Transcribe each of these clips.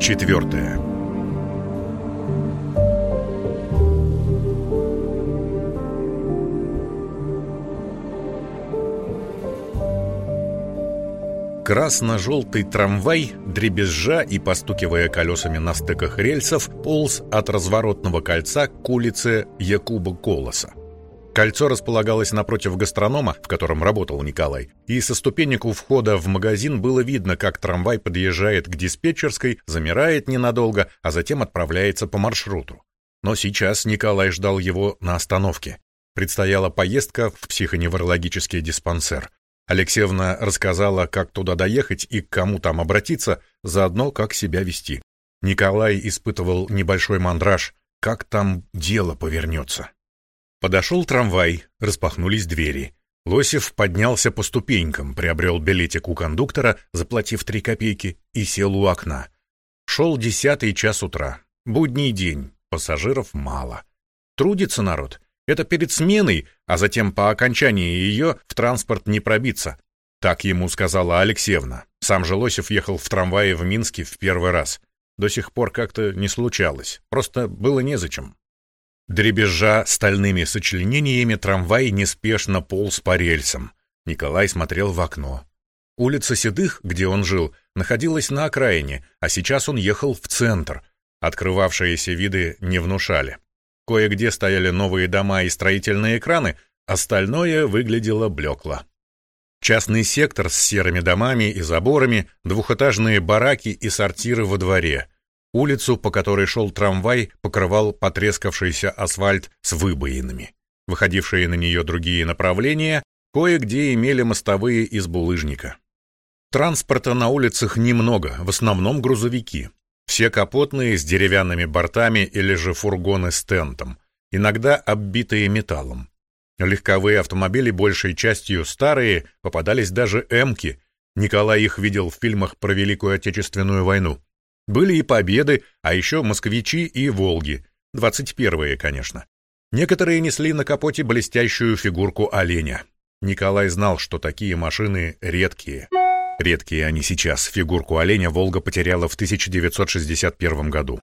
Четвертая Красно-желтый трамвай, дребезжа и постукивая колесами на стыках рельсов, полз от разворотного кольца к улице Якуба Колоса. Кольцо располагалось напротив гастронома, в котором работал Николай, и со ступенек у входа в магазин было видно, как трамвай подъезжает к диспетчерской, замирает ненадолго, а затем отправляется по маршруту. Но сейчас Николай ждал его на остановке. Предстояла поездка в психоневрологический диспансер. Алексеевна рассказала, как туда доехать и к кому там обратиться, заодно как себя вести. Николай испытывал небольшой мандраж, как там дело повернется. Подошел трамвай, распахнулись двери. Лосев поднялся по ступенькам, приобрел билетик у кондуктора, заплатив три копейки, и сел у окна. Шел десятый час утра. Будний день, пассажиров мало. Трудится народ. Это перед сменой, а затем по окончании ее в транспорт не пробиться. Так ему сказала Алексеевна. Сам же Лосев ехал в трамвае в Минске в первый раз. До сих пор как-то не случалось. Просто было незачем. Дребезжа стальными сочленениями, трамвай неспешно полз по рельсам. Николай смотрел в окно. Улица Седых, где он жил, находилась на окраине, а сейчас он ехал в центр. Открывавшиеся виды не внушали. Кое-где стояли новые дома и строительные краны, остальное выглядело блекло. Частный сектор с серыми домами и заборами, двухэтажные бараки и сортиры во дворе — Улицу, по которой шел трамвай, покрывал потрескавшийся асфальт с выбоинами. Выходившие на нее другие направления кое-где имели мостовые из булыжника. Транспорта на улицах немного, в основном грузовики. Все капотные с деревянными бортами или же фургоны с тентом, иногда оббитые металлом. Легковые автомобили большей частью старые, попадались даже «Эмки». Николай их видел в фильмах про Великую Отечественную войну. Были и победы, а еще москвичи и волги. 21-е, конечно. Некоторые несли на капоте блестящую фигурку оленя. Николай знал, что такие машины редкие. Редкие они сейчас. Фигурку оленя «Волга» потеряла в 1961 году.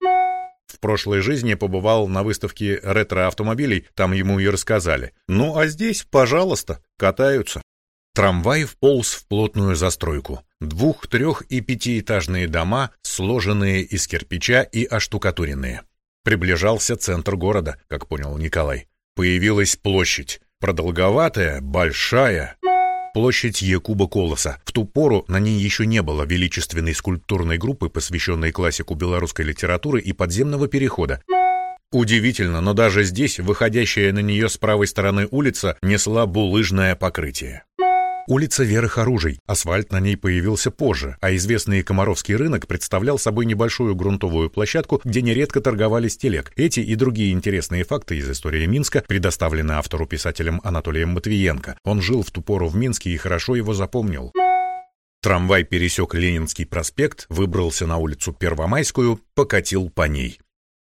В прошлой жизни побывал на выставке ретро-автомобилей, там ему и рассказали. Ну, а здесь, пожалуйста, катаются. Трамвай вполз в плотную застройку. Двух-, трех- и пятиэтажные дома, сложенные из кирпича и оштукатуренные. Приближался центр города, как понял Николай. Появилась площадь. Продолговатая, большая. Площадь Якуба Колоса. В ту пору на ней еще не было величественной скульптурной группы, посвященной классику белорусской литературы и подземного перехода. Удивительно, но даже здесь, выходящая на нее с правой стороны улица, несла булыжное покрытие. Улица Верых Оружий. Асфальт на ней появился позже, а известный Комаровский рынок представлял собой небольшую грунтовую площадку, где нередко торговались телег. Эти и другие интересные факты из истории Минска предоставлены автору-писателем Анатолием Матвиенко. Он жил в ту пору в Минске и хорошо его запомнил. Трамвай пересек Ленинский проспект, выбрался на улицу Первомайскую, покатил по ней.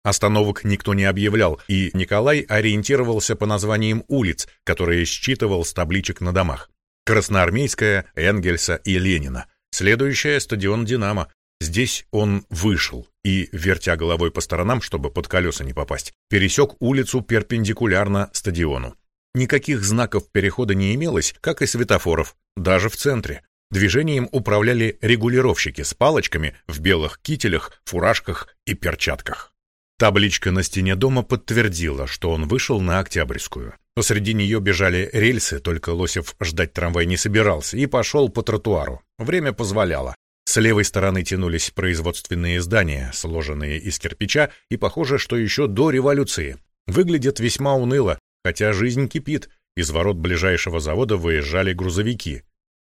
Остановок никто не объявлял, и Николай ориентировался по названиям улиц, которые считывал с табличек на домах. Красноармейская, Энгельса и Ленина. Следующая — стадион «Динамо». Здесь он вышел и, вертя головой по сторонам, чтобы под колеса не попасть, пересек улицу перпендикулярно стадиону. Никаких знаков перехода не имелось, как и светофоров, даже в центре. Движением управляли регулировщики с палочками в белых кителях, фуражках и перчатках. Табличка на стене дома подтвердила, что он вышел на Октябрьскую. Посреди нее бежали рельсы, только Лосев ждать трамвай не собирался, и пошел по тротуару. Время позволяло. С левой стороны тянулись производственные здания, сложенные из кирпича, и похоже, что еще до революции. Выглядят весьма уныло, хотя жизнь кипит. Из ворот ближайшего завода выезжали грузовики.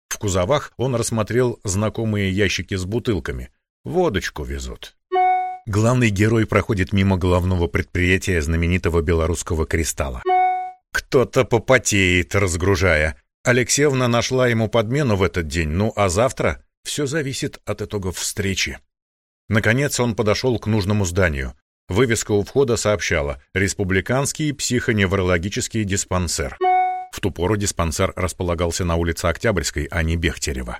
В кузовах он рассмотрел знакомые ящики с бутылками. Водочку везут. Главный герой проходит мимо главного предприятия знаменитого белорусского кристалла. Кто-то попотеет, разгружая. Алексеевна нашла ему подмену в этот день, ну а завтра все зависит от итогов встречи. Наконец он подошел к нужному зданию. Вывеска у входа сообщала «Республиканский психоневрологический диспансер». В ту пору диспансер располагался на улице Октябрьской, а не Бехтерева.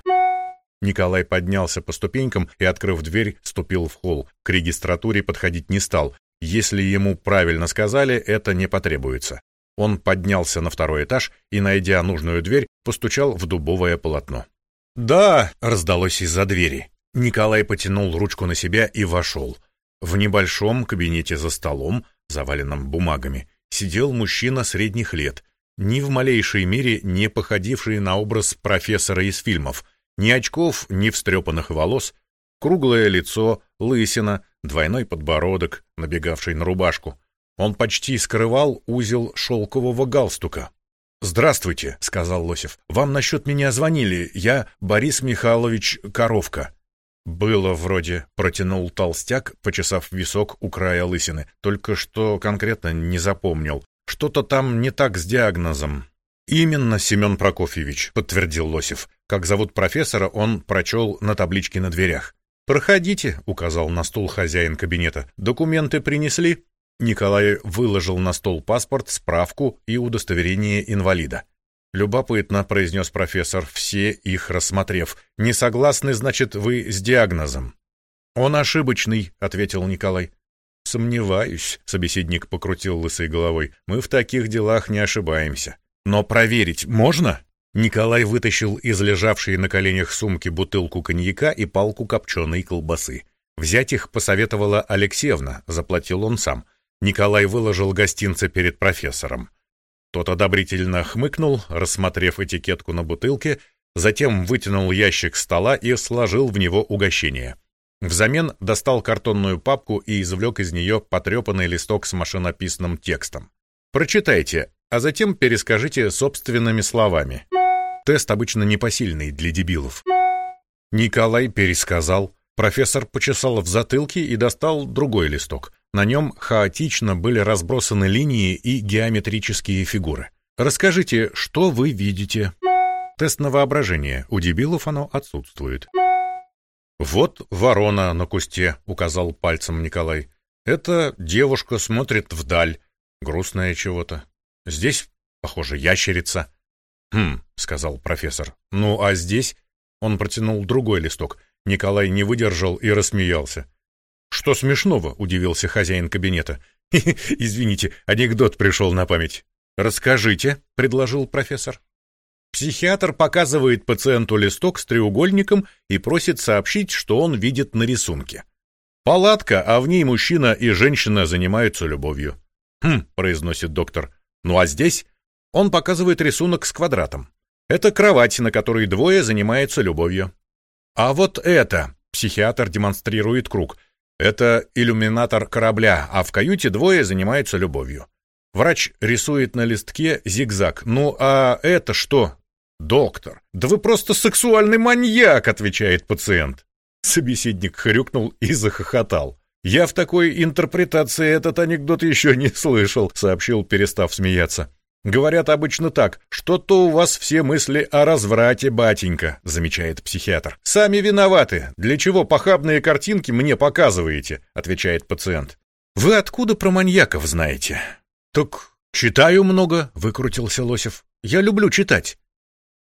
Николай поднялся по ступенькам и, открыв дверь, ступил в холл. К регистратуре подходить не стал. Если ему правильно сказали, это не потребуется. Он поднялся на второй этаж и, найдя нужную дверь, постучал в дубовое полотно. «Да!» — раздалось из-за двери. Николай потянул ручку на себя и вошел. В небольшом кабинете за столом, заваленном бумагами, сидел мужчина средних лет, ни в малейшей мере не походивший на образ профессора из фильмов, ни очков, ни встрепанных волос, круглое лицо, лысина, двойной подбородок, набегавший на рубашку. Он почти скрывал узел шелкового галстука. «Здравствуйте», — сказал Лосев. «Вам насчет меня звонили. Я Борис Михайлович Коровка». «Было вроде», — протянул толстяк, почесав висок у края лысины. «Только что конкретно не запомнил. Что-то там не так с диагнозом». «Именно, Семен Прокофьевич», — подтвердил Лосев. Как зовут профессора, он прочел на табличке на дверях. «Проходите», — указал на стул хозяин кабинета. «Документы принесли?» Николай выложил на стол паспорт, справку и удостоверение инвалида. «Любопытно», — произнес профессор, все их рассмотрев. «Не согласны, значит, вы с диагнозом?» «Он ошибочный», — ответил Николай. «Сомневаюсь», — собеседник покрутил лысой головой. «Мы в таких делах не ошибаемся». «Но проверить можно?» Николай вытащил из лежавшей на коленях сумки бутылку коньяка и палку копченой колбасы. Взять их посоветовала Алексеевна, заплатил он сам — Николай выложил гостинцы перед профессором. Тот одобрительно хмыкнул, рассмотрев этикетку на бутылке, затем вытянул ящик стола и сложил в него угощение. Взамен достал картонную папку и извлек из нее потрепанный листок с машинописным текстом. «Прочитайте, а затем перескажите собственными словами. Тест обычно непосильный для дебилов». Николай пересказал. Профессор почесал в затылке и достал другой листок. На нем хаотично были разбросаны линии и геометрические фигуры. Расскажите, что вы видите? Тест на воображение. У дебилов оно отсутствует. Вот ворона на кусте, указал пальцем Николай. Это девушка смотрит вдаль, грустная чего-то. Здесь, похоже, ящерица. Хм, сказал профессор. Ну, а здесь он протянул другой листок. Николай не выдержал и рассмеялся. «Что смешного?» — удивился хозяин кабинета. «Извините, анекдот пришел на память». «Расскажите», — предложил профессор. Психиатр показывает пациенту листок с треугольником и просит сообщить, что он видит на рисунке. Палатка, а в ней мужчина и женщина занимаются любовью. «Хм», — произносит доктор. «Ну а здесь?» Он показывает рисунок с квадратом. Это кровать, на которой двое занимаются любовью. А вот это, психиатр демонстрирует круг, это иллюминатор корабля, а в каюте двое занимаются любовью. Врач рисует на листке зигзаг. Ну а это что? Доктор. Да вы просто сексуальный маньяк, отвечает пациент. Собеседник хрюкнул и захохотал. Я в такой интерпретации этот анекдот еще не слышал, сообщил, перестав смеяться. Говорят обычно так: что-то у вас все мысли о разврате, батенька, замечает психиатр. Сами виноваты. Для чего похабные картинки мне показываете? отвечает пациент. Вы откуда про маньяков знаете? Так читаю много, выкрутился Лосев. Я люблю читать.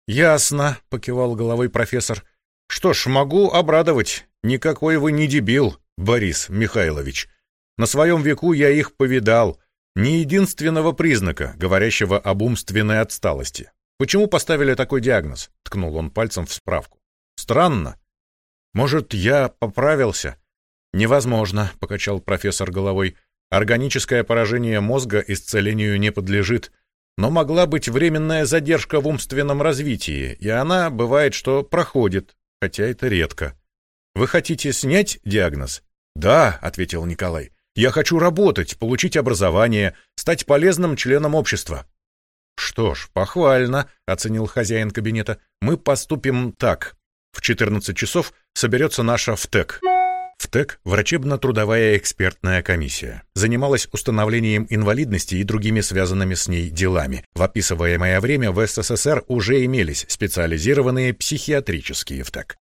Ясно, покивал головой профессор. Что ж, могу обрадовать. Никакой вы не дебил, Борис Михайлович. На своем веку я их повидал. Ни единственного признака, говорящего об умственной отсталости. Почему поставили такой диагноз? Ткнул он пальцем в справку. Странно. Может, я поправился? Невозможно, покачал профессор головой. Органическое поражение мозга исцелению не подлежит, но могла быть временная задержка в умственном развитии, и она бывает, что проходит, хотя это редко. Вы хотите снять диагноз? Да, ответил Николай. Я хочу работать, получить образование, стать полезным членом общества. Что ж, похвально, оценил хозяин кабинета. Мы поступим так. В 14 часов соберется наша ВТЭК. ВТЭК – врачебно-трудовая экспертная комиссия. Занималась установлением инвалидности и другими связанными с ней делами. В описываемое время в СССР уже имелись специализированные психиатрические ВТЭК.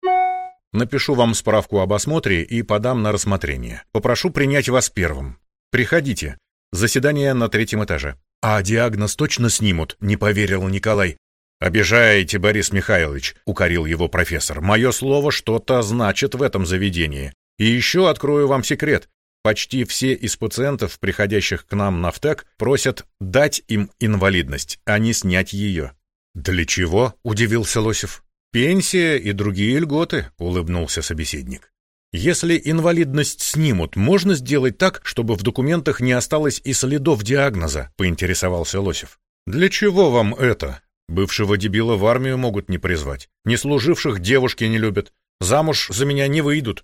Напишу вам справку об осмотре и подам на рассмотрение. Попрошу принять вас первым. Приходите. Заседание на третьем этаже. А диагноз точно снимут, не поверил Николай. «Обижаете, Борис Михайлович», — укорил его профессор. «Мое слово что-то значит в этом заведении. И еще открою вам секрет. Почти все из пациентов, приходящих к нам на ВТЭК, просят дать им инвалидность, а не снять ее». «Для чего?» — удивился Лосев. «Пенсия и другие льготы», — улыбнулся собеседник. «Если инвалидность снимут, можно сделать так, чтобы в документах не осталось и следов диагноза?» — поинтересовался Лосев. «Для чего вам это?» Бывшего дебила в армию могут не призвать. Не служивших девушки не любят. Замуж за меня не выйдут.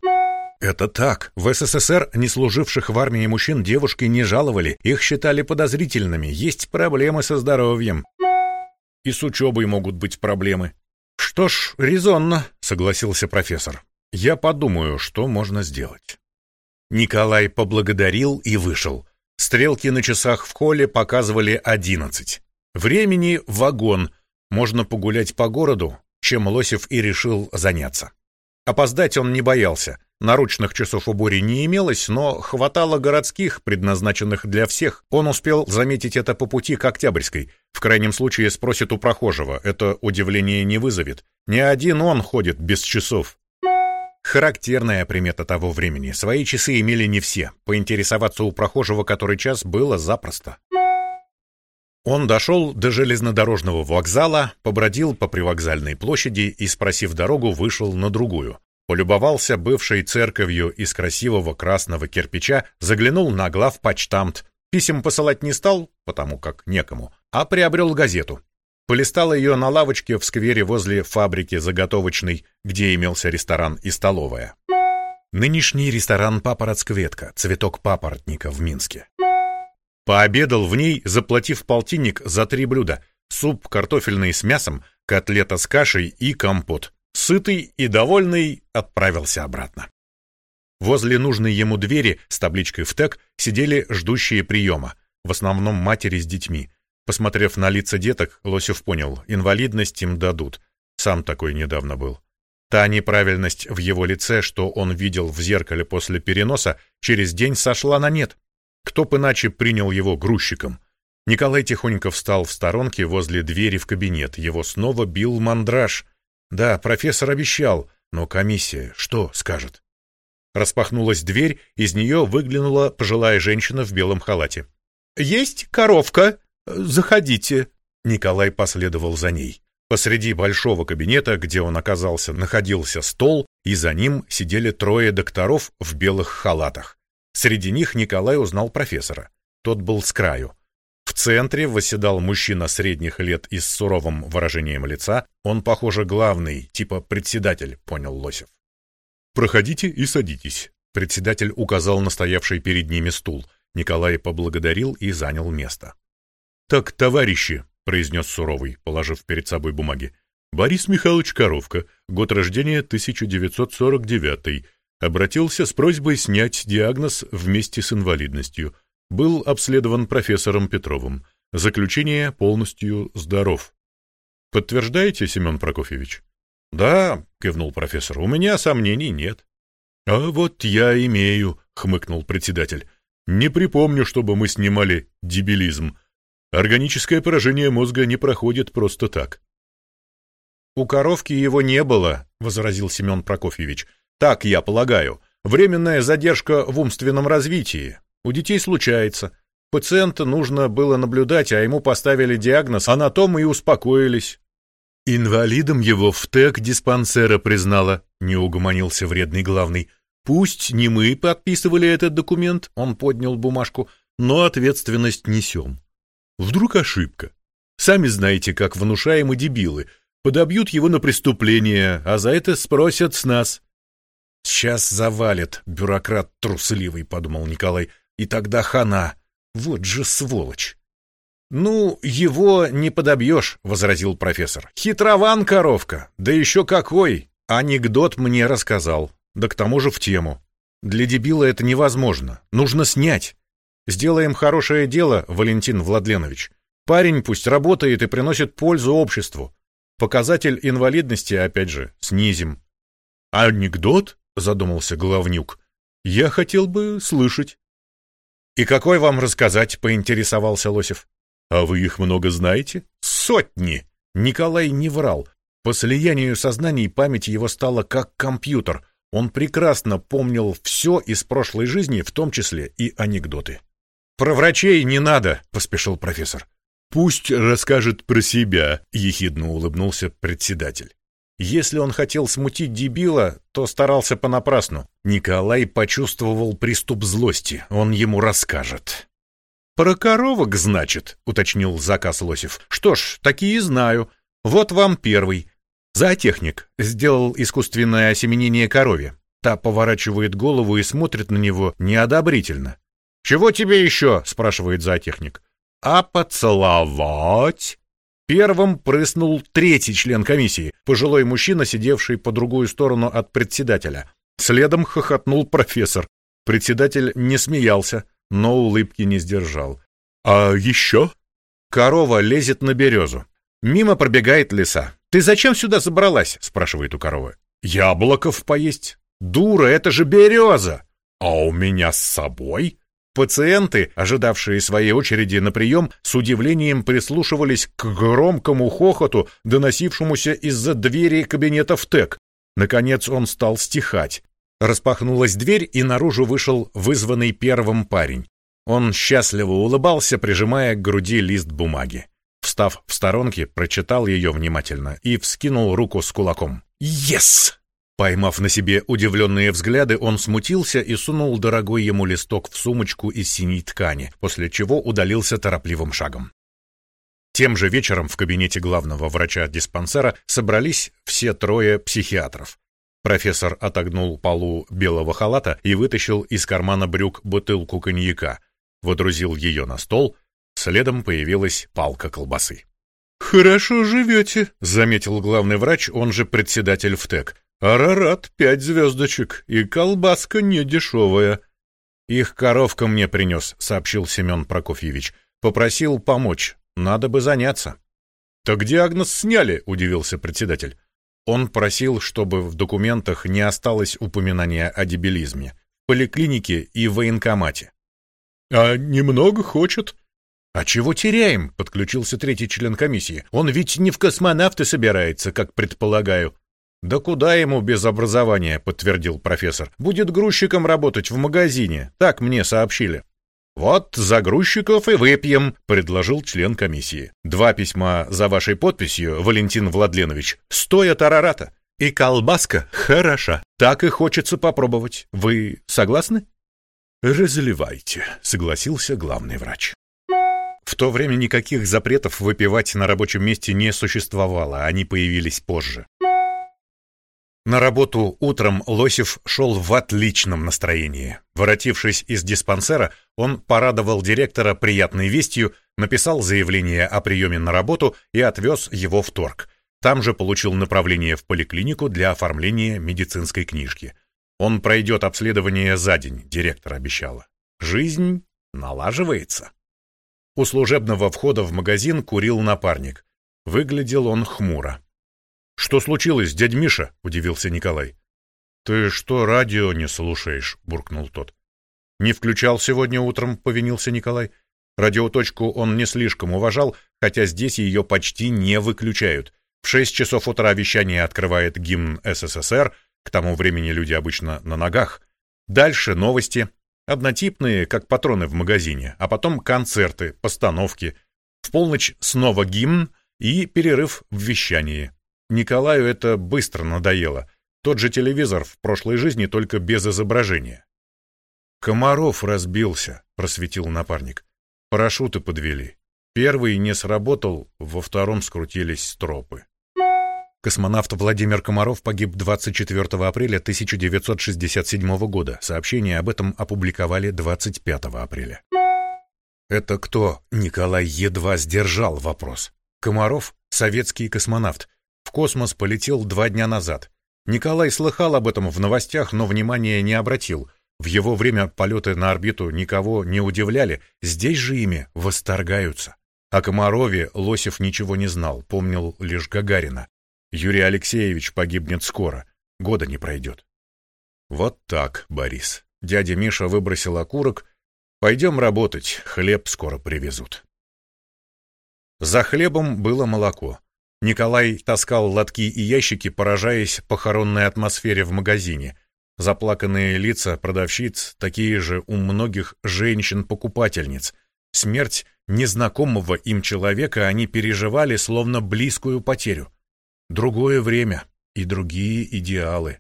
Это так. В СССР не служивших в армии мужчин девушки не жаловали. Их считали подозрительными. Есть проблемы со здоровьем. И с учебой могут быть проблемы. Что ж, резонно, согласился профессор. Я подумаю, что можно сделать. Николай поблагодарил и вышел. Стрелки на часах в холле показывали одиннадцать. Времени вагон. Можно погулять по городу, чем Лосев и решил заняться. Опоздать он не боялся. Наручных часов у Бори не имелось, но хватало городских, предназначенных для всех. Он успел заметить это по пути к Октябрьской. В крайнем случае спросит у прохожего. Это удивление не вызовет. Не один он ходит без часов. Характерная примета того времени. Свои часы имели не все. Поинтересоваться у прохожего который час было запросто. Он дошел до железнодорожного вокзала, побродил по привокзальной площади и, спросив дорогу, вышел на другую. Полюбовался бывшей церковью из красивого красного кирпича, заглянул на главпочтамт. Писем посылать не стал, потому как некому, а приобрел газету. Полистал ее на лавочке в сквере возле фабрики заготовочной, где имелся ресторан и столовая. Нынешний ресторан «Папоротскветка», цветок папоротника в Минске. Пообедал в ней, заплатив полтинник за три блюда. Суп картофельный с мясом, котлета с кашей и компот. Сытый и довольный отправился обратно. Возле нужной ему двери с табличкой «ВТЭК» сидели ждущие приема, в основном матери с детьми. Посмотрев на лица деток, Лосев понял, инвалидность им дадут. Сам такой недавно был. Та неправильность в его лице, что он видел в зеркале после переноса, через день сошла на нет. Кто б иначе принял его грузчиком? Николай тихонько встал в сторонке возле двери в кабинет. Его снова бил мандраж. Да, профессор обещал, но комиссия что скажет? Распахнулась дверь, из нее выглянула пожилая женщина в белом халате. «Есть коровка? Заходите!» Николай последовал за ней. Посреди большого кабинета, где он оказался, находился стол, и за ним сидели трое докторов в белых халатах. Среди них Николай узнал профессора. Тот был с краю. Центре восседал мужчина средних лет и с суровым выражением лица. Он, похоже, главный, типа председатель, понял Лосев. «Проходите и садитесь», — председатель указал на стоявший перед ними стул. Николай поблагодарил и занял место. «Так, товарищи», — произнес суровый, положив перед собой бумаги, «Борис Михайлович Коровка, год рождения 1949 Обратился с просьбой снять диагноз вместе с инвалидностью. Был обследован профессором Петровым. Заключение полностью здоров. Подтверждаете, Семен Прокофьевич? Да, кивнул профессор. У меня сомнений нет. А вот я имею, хмыкнул председатель. Не припомню, чтобы мы снимали дебилизм. Органическое поражение мозга не проходит просто так. У коровки его не было, возразил Семен Прокофьевич. Так я полагаю. Временная задержка в умственном развитии. У детей случается. Пациента нужно было наблюдать, а ему поставили диагноз, а на том и успокоились. Инвалидом его в ТЭК диспансера признала, не угомонился вредный главный. Пусть не мы подписывали этот документ, он поднял бумажку, но ответственность несем. Вдруг ошибка. Сами знаете, как внушаемы дебилы. Подобьют его на преступление, а за это спросят с нас. «Сейчас завалит, бюрократ трусливый», — подумал Николай. «И тогда хана. Вот же сволочь!» «Ну, его не подобьешь», — возразил профессор. «Хитрован коровка, да еще какой! Анекдот мне рассказал, да к тому же в тему. Для дебила это невозможно, нужно снять. Сделаем хорошее дело, Валентин Владленович. Парень пусть работает и приносит пользу обществу. Показатель инвалидности, опять же, снизим». «Анекдот?» — задумался Главнюк. «Я хотел бы слышать». «И какой вам рассказать?» — поинтересовался Лосев. «А вы их много знаете?» «Сотни!» Николай не врал. По слиянию сознаний память его стала как компьютер. Он прекрасно помнил все из прошлой жизни, в том числе и анекдоты. «Про врачей не надо», — поспешил профессор. «Пусть расскажет про себя», — ехидно улыбнулся председатель. Если он хотел смутить дебила, то старался понапрасну. Николай почувствовал приступ злости. Он ему расскажет. «Про коровок, значит», — уточнил заказ Лосев. «Что ж, такие знаю. Вот вам первый. Зоотехник сделал искусственное осеменение корове. Та поворачивает голову и смотрит на него неодобрительно. «Чего тебе еще?» — спрашивает зоотехник. «А поцеловать?» Первым прыснул третий член комиссии, пожилой мужчина, сидевший по другую сторону от председателя. Следом хохотнул профессор. Председатель не смеялся, но улыбки не сдержал. «А еще?» Корова лезет на березу. Мимо пробегает лиса. «Ты зачем сюда забралась?» — спрашивает у коровы. «Яблоков поесть». «Дура, это же береза!» «А у меня с собой?» Пациенты, ожидавшие своей очереди на прием, с удивлением прислушивались к громкому хохоту, доносившемуся из-за двери кабинета в ТЭК. Наконец он стал стихать. Распахнулась дверь, и наружу вышел вызванный первым парень. Он счастливо улыбался, прижимая к груди лист бумаги. Встав в сторонке, прочитал ее внимательно и вскинул руку с кулаком. «Ес!» Поймав на себе удивленные взгляды, он смутился и сунул дорогой ему листок в сумочку из синей ткани, после чего удалился торопливым шагом. Тем же вечером в кабинете главного врача диспансера собрались все трое психиатров. Профессор отогнул полу белого халата и вытащил из кармана брюк бутылку коньяка, водрузил ее на стол, следом появилась палка колбасы. «Хорошо живете», — заметил главный врач, он же председатель ВТЭК. Арарат пять звездочек, и колбаска не дешевая. Их коровка мне принес, сообщил Семен Прокофьевич. Попросил помочь. Надо бы заняться. Так диагноз сняли, удивился председатель. Он просил, чтобы в документах не осталось упоминания о дебилизме, поликлинике и военкомате. А немного хочет. А чего теряем? подключился третий член комиссии. Он ведь не в космонавты собирается, как предполагаю. «Да куда ему без образования?» — подтвердил профессор. «Будет грузчиком работать в магазине. Так мне сообщили». «Вот за грузчиков и выпьем», — предложил член комиссии. «Два письма за вашей подписью, Валентин Владленович, стоят арарата. И колбаска хороша. Так и хочется попробовать. Вы согласны?» «Разливайте», — согласился главный врач. В то время никаких запретов выпивать на рабочем месте не существовало, они появились позже. На работу утром Лосев шел в отличном настроении. Воротившись из диспансера, он порадовал директора приятной вестью, написал заявление о приеме на работу и отвез его в торг. Там же получил направление в поликлинику для оформления медицинской книжки. Он пройдет обследование за день, директор обещала. Жизнь налаживается. У служебного входа в магазин курил напарник. Выглядел он хмуро. «Что случилось, дядь Миша?» — удивился Николай. «Ты что, радио не слушаешь?» — буркнул тот. «Не включал сегодня утром», — повинился Николай. Радиоточку он не слишком уважал, хотя здесь ее почти не выключают. В шесть часов утра вещание открывает гимн СССР, к тому времени люди обычно на ногах. Дальше новости, однотипные, как патроны в магазине, а потом концерты, постановки. В полночь снова гимн и перерыв в вещании. Николаю это быстро надоело. Тот же телевизор в прошлой жизни, только без изображения. «Комаров разбился», — просветил напарник. «Парашюты подвели. Первый не сработал, во втором скрутились стропы». Космонавт Владимир Комаров погиб 24 апреля 1967 года. Сообщение об этом опубликовали 25 апреля. «Это кто?» — Николай едва сдержал вопрос. «Комаров — советский космонавт, космос полетел два дня назад. Николай слыхал об этом в новостях, но внимания не обратил. В его время полеты на орбиту никого не удивляли, здесь же ими восторгаются. О Комарове Лосев ничего не знал, помнил лишь Гагарина. Юрий Алексеевич погибнет скоро, года не пройдет. Вот так, Борис. Дядя Миша выбросил окурок. Пойдем работать, хлеб скоро привезут. За хлебом было молоко. Николай таскал лотки и ящики, поражаясь похоронной атмосфере в магазине. Заплаканные лица продавщиц, такие же у многих женщин-покупательниц. Смерть незнакомого им человека они переживали словно близкую потерю. Другое время и другие идеалы.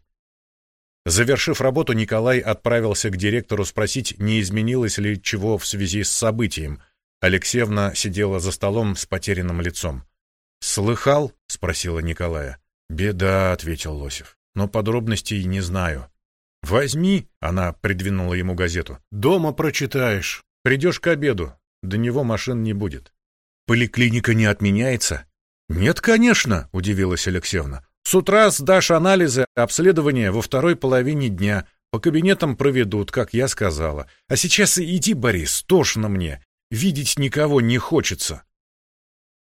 Завершив работу, Николай отправился к директору спросить, не изменилось ли чего в связи с событием. Алексеевна сидела за столом с потерянным лицом. «Слыхал?» — спросила Николая. «Беда», — ответил Лосев. «Но подробностей не знаю». «Возьми», — она придвинула ему газету. «Дома прочитаешь. Придешь к обеду. До него машин не будет». «Поликлиника не отменяется?» «Нет, конечно», — удивилась Алексеевна. С утра сдашь анализы, обследования во второй половине дня. По кабинетам проведут, как я сказала. А сейчас иди, Борис, тошно мне. Видеть никого не хочется.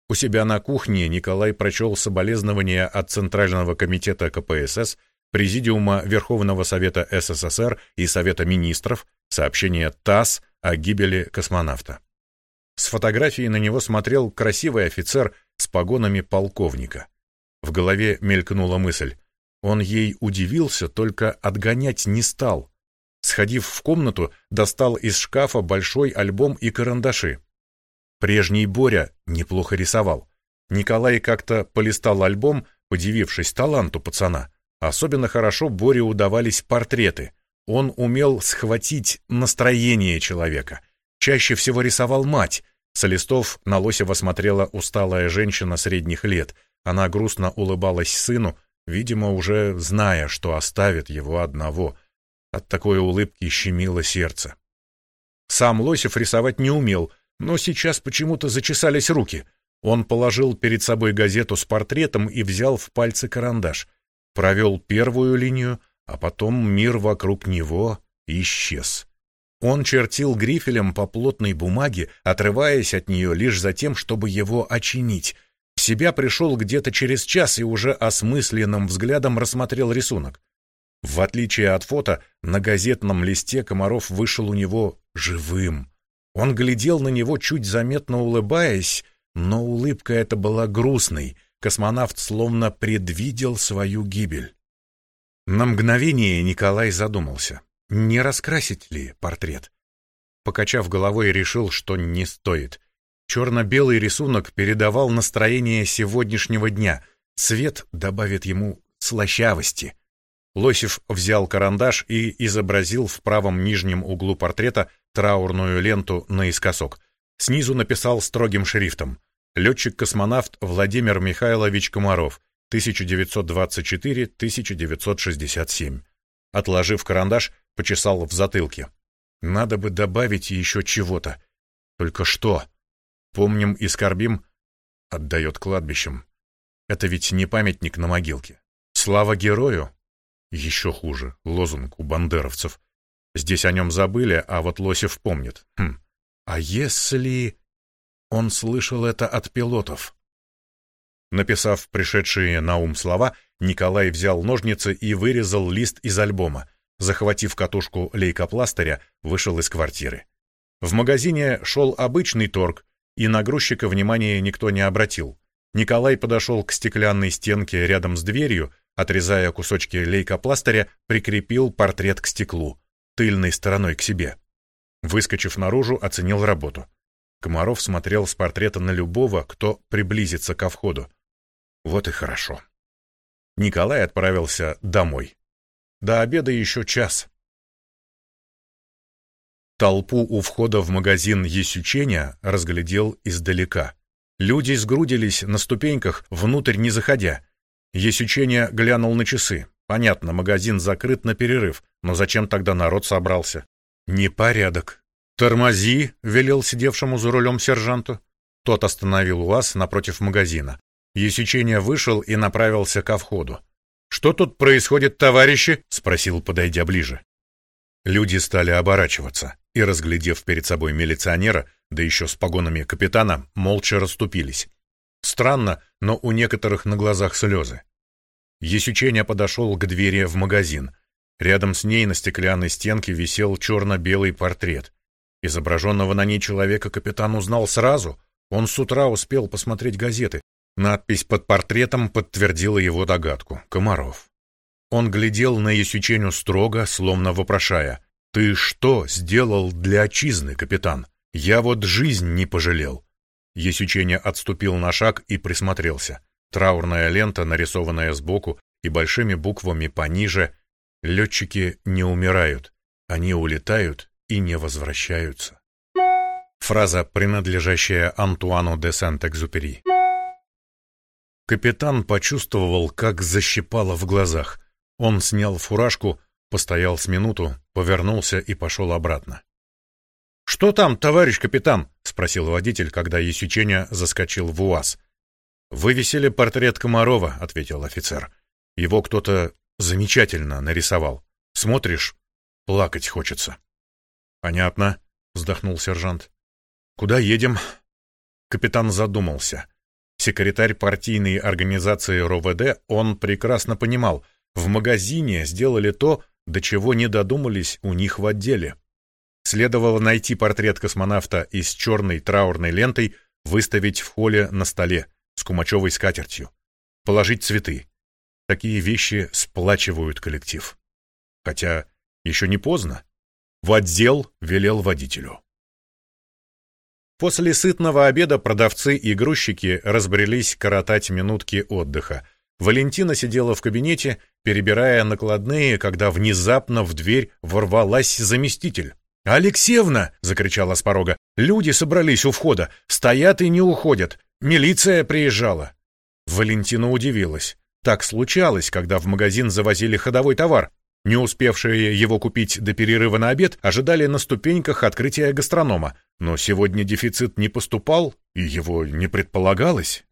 У себя на кухне Николай прочел соболезнования от Центрального комитета КПСС, Президиума Верховного Совета СССР и Совета Министров, сообщение ТАСС о гибели космонавта. С фотографии на него смотрел красивый офицер с погонами полковника. В голове мелькнула мысль. Он ей удивился, только отгонять не стал. Сходив в комнату, достал из шкафа большой альбом и карандаши. Прежний Боря неплохо рисовал. Николай как-то полистал альбом, подивившись таланту пацана. Особенно хорошо Боре удавались портреты. Он умел схватить настроение человека. Чаще всего рисовал мать. Со листов на Лосева смотрела усталая женщина средних лет — она грустно улыбалась сыну, видимо, уже зная, что оставит его одного. От такой улыбки щемило сердце. Сам Лосев рисовать не умел, но сейчас почему-то зачесались руки. Он положил перед собой газету с портретом и взял в пальцы карандаш. Провел первую линию, а потом мир вокруг него исчез. Он чертил грифелем по плотной бумаге, отрываясь от нее лишь за тем, чтобы его очинить — в себя пришел где-то через час и уже осмысленным взглядом рассмотрел рисунок. В отличие от фото, на газетном листе Комаров вышел у него живым. Он глядел на него, чуть заметно улыбаясь, но улыбка эта была грустной. Космонавт словно предвидел свою гибель. На мгновение Николай задумался, не раскрасить ли портрет. Покачав головой, решил, что не стоит. Черно-белый рисунок передавал настроение сегодняшнего дня. Цвет добавит ему слащавости. Лосев взял карандаш и изобразил в правом нижнем углу портрета траурную ленту наискосок. Снизу написал строгим шрифтом «Летчик-космонавт Владимир Михайлович Комаров, 1924-1967». Отложив карандаш, почесал в затылке. «Надо бы добавить еще чего-то. Только что?» Помним и скорбим, отдает кладбищем. Это ведь не памятник на могилке. Слава герою? Еще хуже, лозунг у бандеровцев. Здесь о нем забыли, а вот Лосев помнит. Хм. А если... Он слышал это от пилотов. Написав пришедшие на ум слова, Николай взял ножницы и вырезал лист из альбома. Захватив катушку лейкопластыря, вышел из квартиры. В магазине шел обычный торг, и на грузчика внимания никто не обратил. Николай подошел к стеклянной стенке рядом с дверью, отрезая кусочки лейкопластыря, прикрепил портрет к стеклу, тыльной стороной к себе. Выскочив наружу, оценил работу. Комаров смотрел с портрета на любого, кто приблизится ко входу. Вот и хорошо. Николай отправился домой. До обеда еще час. Толпу у входа в магазин Есючения разглядел издалека. Люди сгрудились на ступеньках, внутрь не заходя. Есючения глянул на часы. Понятно, магазин закрыт на перерыв, но зачем тогда народ собрался? Непорядок. «Тормози!» — велел сидевшему за рулем сержанту. Тот остановил УАЗ напротив магазина. Есючения вышел и направился ко входу. «Что тут происходит, товарищи?» — спросил, подойдя ближе. Люди стали оборачиваться и, разглядев перед собой милиционера, да еще с погонами капитана, молча расступились. Странно, но у некоторых на глазах слезы. Есюченя подошел к двери в магазин. Рядом с ней на стеклянной стенке висел черно-белый портрет. Изображенного на ней человека капитан узнал сразу. Он с утра успел посмотреть газеты. Надпись под портретом подтвердила его догадку. Комаров. Он глядел на Есюченю строго, словно вопрошая. «Ты что сделал для отчизны, капитан? Я вот жизнь не пожалел». Есюченя отступил на шаг и присмотрелся. Траурная лента, нарисованная сбоку и большими буквами пониже. Летчики не умирают. Они улетают и не возвращаются. Фраза, принадлежащая Антуану де Сент-Экзупери. Капитан почувствовал, как защипало в глазах. Он снял фуражку, постоял с минуту, повернулся и пошел обратно. «Что там, товарищ капитан?» — спросил водитель, когда Есюченя заскочил в УАЗ. «Вывесили портрет Комарова», — ответил офицер. «Его кто-то замечательно нарисовал. Смотришь, плакать хочется». «Понятно», — вздохнул сержант. «Куда едем?» Капитан задумался. Секретарь партийной организации РОВД, он прекрасно понимал, в магазине сделали то, до чего не додумались у них в отделе. Следовало найти портрет космонавта и с черной траурной лентой выставить в холле на столе кумачевой скатертью. Положить цветы. Такие вещи сплачивают коллектив. Хотя еще не поздно. В отдел велел водителю. После сытного обеда продавцы и грузчики разбрелись коротать минутки отдыха. Валентина сидела в кабинете, перебирая накладные, когда внезапно в дверь ворвалась заместитель. «Алексеевна!» — закричала с порога. «Люди собрались у входа, стоят и не уходят. Милиция приезжала». Валентина удивилась. Так случалось, когда в магазин завозили ходовой товар. Не успевшие его купить до перерыва на обед, ожидали на ступеньках открытия гастронома. Но сегодня дефицит не поступал, и его не предполагалось.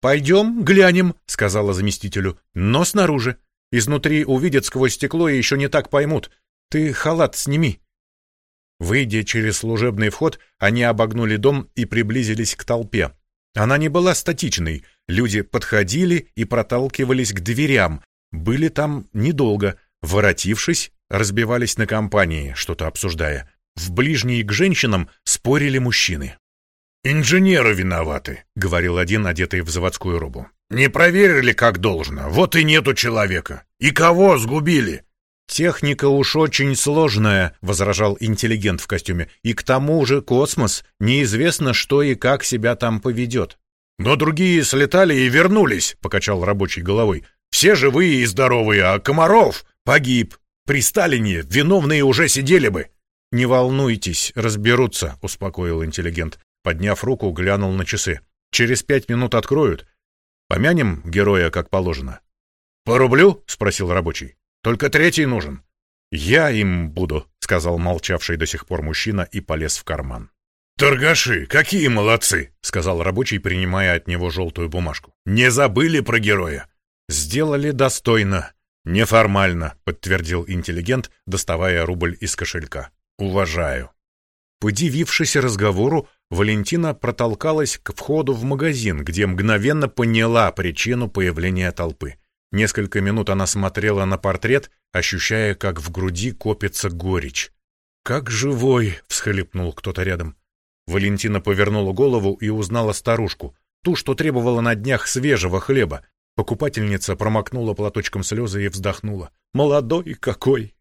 «Пойдем, глянем», — сказала заместителю, — «но снаружи. Изнутри увидят сквозь стекло и еще не так поймут. Ты халат сними». Выйдя через служебный вход, они обогнули дом и приблизились к толпе. Она не была статичной. Люди подходили и проталкивались к дверям. Были там недолго, Воротившись, разбивались на компании, что-то обсуждая. В ближней к женщинам спорили мужчины. «Инженеры виноваты», — говорил один, одетый в заводскую робу. «Не проверили как должно, вот и нету человека. И кого сгубили?» «Техника уж очень сложная», — возражал интеллигент в костюме. «И к тому же космос, неизвестно, что и как себя там поведет». «Но другие слетали и вернулись», — покачал рабочий головой. «Все живые и здоровые, а Комаров...» Погиб. При Сталине виновные уже сидели бы. Не волнуйтесь, разберутся, успокоил интеллигент. Подняв руку, глянул на часы. Через пять минут откроют. Помянем героя, как положено. По рублю? спросил рабочий. Только третий нужен. Я им буду, сказал молчавший до сих пор мужчина и полез в карман. «Торгаши, какие молодцы!» — сказал рабочий, принимая от него желтую бумажку. «Не забыли про героя?» «Сделали достойно. «Неформально», — подтвердил интеллигент, доставая рубль из кошелька. «Уважаю». Подивившись разговору, Валентина протолкалась к входу в магазин, где мгновенно поняла причину появления толпы. Несколько минут она смотрела на портрет, ощущая, как в груди копится горечь. «Как живой!» — всхлипнул кто-то рядом. Валентина повернула голову и узнала старушку, ту, что требовала на днях свежего хлеба. Покупательница промокнула платочком слезы и вздохнула. «Молодой какой!»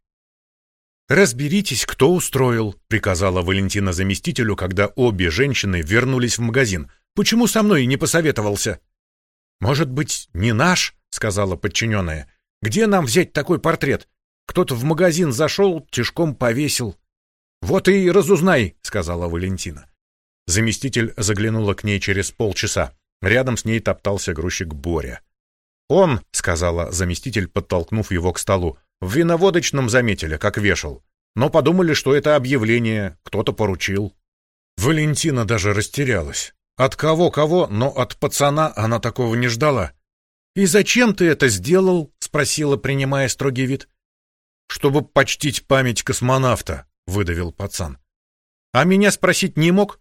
«Разберитесь, кто устроил», — приказала Валентина заместителю, когда обе женщины вернулись в магазин. «Почему со мной не посоветовался?» «Может быть, не наш?» — сказала подчиненная. «Где нам взять такой портрет? Кто-то в магазин зашел, тяжком повесил». «Вот и разузнай», — сказала Валентина. Заместитель заглянула к ней через полчаса. Рядом с ней топтался грузчик Боря. «Он», — сказала заместитель, подтолкнув его к столу, — «в виноводочном заметили, как вешал. Но подумали, что это объявление, кто-то поручил». Валентина даже растерялась. От кого-кого, но от пацана она такого не ждала. «И зачем ты это сделал?» — спросила, принимая строгий вид. «Чтобы почтить память космонавта», — выдавил пацан. «А меня спросить не мог?»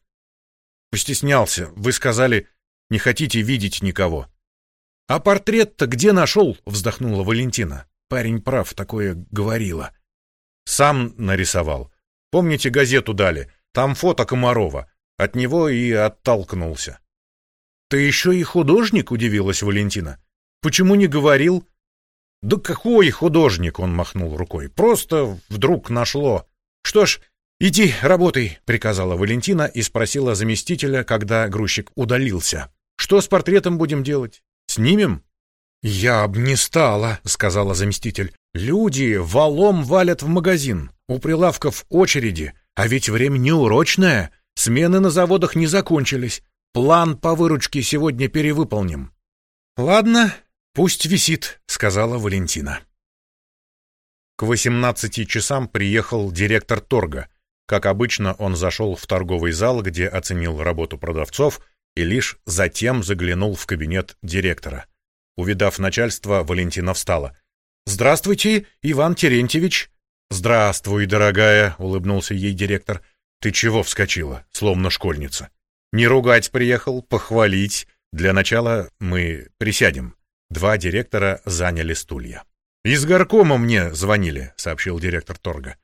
«Постеснялся. Вы сказали, не хотите видеть никого». «А портрет-то где нашел?» — вздохнула Валентина. Парень прав, такое говорила. «Сам нарисовал. Помните, газету дали? Там фото Комарова. От него и оттолкнулся». ты еще и художник?» — удивилась Валентина. «Почему не говорил?» «Да какой художник?» — он махнул рукой. «Просто вдруг нашло. Что ж, иди, работай», — приказала Валентина и спросила заместителя, когда грузчик удалился. «Что с портретом будем делать? Снимем?» «Я б не стала», — сказала заместитель. «Люди валом валят в магазин. У прилавков очереди. А ведь время неурочное. Смены на заводах не закончились. План по выручке сегодня перевыполним». «Ладно, пусть висит», — сказала Валентина. К 18 часам приехал директор торга. Как обычно, он зашел в торговый зал, где оценил работу продавцов, и лишь затем заглянул в кабинет директора. Увидав начальство, Валентина встала. «Здравствуйте, Иван Терентьевич!» «Здравствуй, дорогая!» — улыбнулся ей директор. «Ты чего вскочила, словно школьница?» «Не ругать приехал, похвалить. Для начала мы присядем». Два директора заняли стулья. «Из горкома мне звонили», — сообщил директор торга.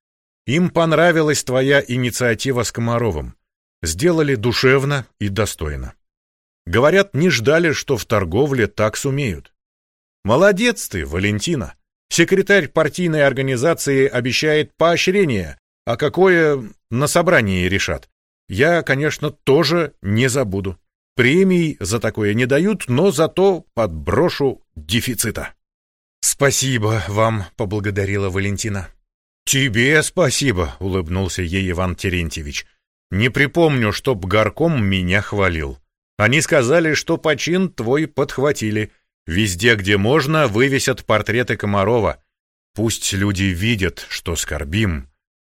«Им понравилась твоя инициатива с Комаровым. Сделали душевно и достойно. Говорят, не ждали, что в торговле так сумеют. Молодец ты, Валентина. Секретарь партийной организации обещает поощрение, а какое на собрании решат. Я, конечно, тоже не забуду. Премий за такое не дают, но зато подброшу дефицита. Спасибо вам, поблагодарила Валентина. Тебе спасибо, улыбнулся ей Иван Терентьевич. Не припомню, чтоб горком меня хвалил. Они сказали, что почин твой подхватили. Везде, где можно, вывесят портреты Комарова. Пусть люди видят, что скорбим.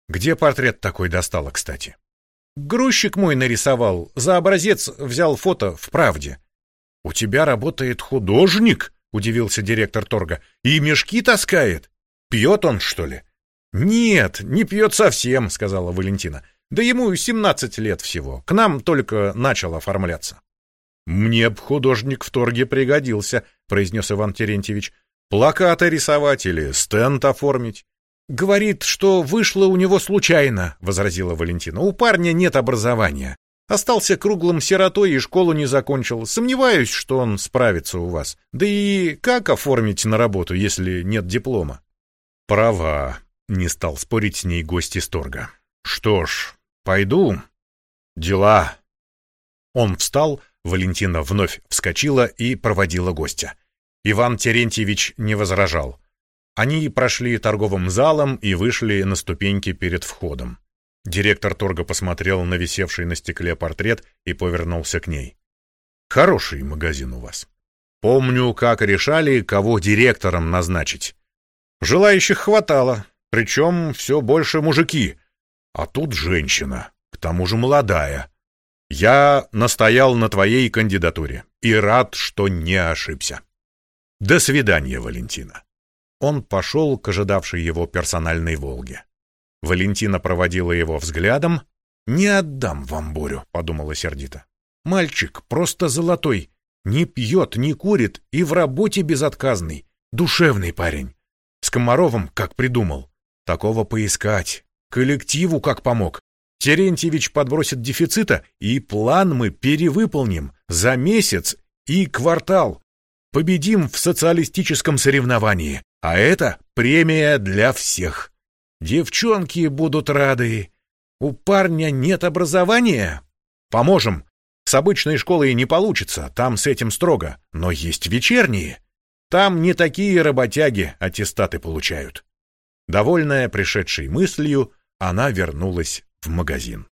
Где портрет такой достала, кстати? Грузчик мой нарисовал, за образец взял фото в «Правде». «У тебя работает художник?» — удивился директор торга. «И мешки таскает? Пьет он, что ли?» «Нет, не пьет совсем», — сказала Валентина. «Да ему семнадцать лет всего. К нам только начал оформляться». «Мне б художник в торге пригодился», — произнес Иван Терентьевич. «Плакаты рисовать или стенд оформить». «Говорит, что вышло у него случайно», — возразила Валентина. «У парня нет образования. Остался круглым сиротой и школу не закончил. Сомневаюсь, что он справится у вас. Да и как оформить на работу, если нет диплома?» «Права», — не стал спорить с ней гость из торга. «Что ж, пойду. Дела». Он встал, Валентина вновь вскочила и проводила гостя. Иван Терентьевич не возражал. Они прошли торговым залом и вышли на ступеньки перед входом. Директор торга посмотрел на висевший на стекле портрет и повернулся к ней. «Хороший магазин у вас. Помню, как решали, кого директором назначить. Желающих хватало, причем все больше мужики. А тут женщина, к тому же молодая. Я настоял на твоей кандидатуре и рад, что не ошибся. До свидания, Валентина. Он пошел к ожидавшей его персональной «Волге». Валентина проводила его взглядом. «Не отдам вам Борю», — подумала сердито. «Мальчик просто золотой, не пьет, не курит и в работе безотказный, душевный парень. С Комаровым как придумал. Такого поискать. Коллективу как помог. Терентьевич подбросит дефицита, и план мы перевыполним за месяц и квартал. Победим в социалистическом соревновании, а это премия для всех. Девчонки будут рады. У парня нет образования? Поможем. С обычной школой не получится, там с этим строго, но есть вечерние. Там не такие работяги аттестаты получают. Довольная пришедшей мыслью, она вернулась в магазин.